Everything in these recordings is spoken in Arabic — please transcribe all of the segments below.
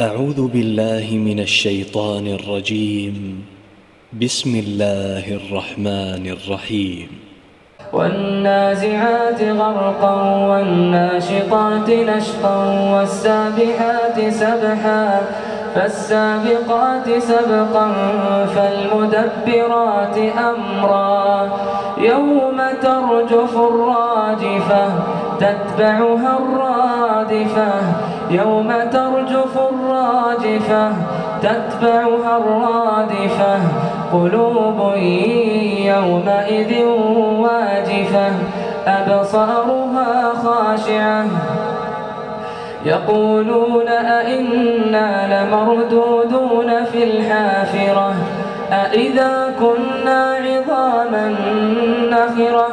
أعوذ بالله من الشيطان الرجيم. بسم الله الرحمن الرحيم. والنازعات غرقا والناشطات نشطا والسابحات سبحا فالسابقات سبقا فالمدبرات أمرا يوم ترجف الراجفة تتبعها الرادفة يوم ترجف الراجفة تتبعها الرادفة قلوب يومئذ واجفة أبصارها خاشعة. يقولون أئنا لمردودون في الحافرة أئذا كنا عظاما نخرة.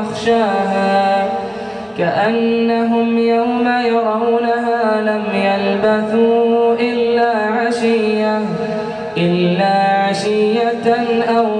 يخشاها كأنهم يوم يرونها لم يلبثوا إلا عشية إلا عشية أو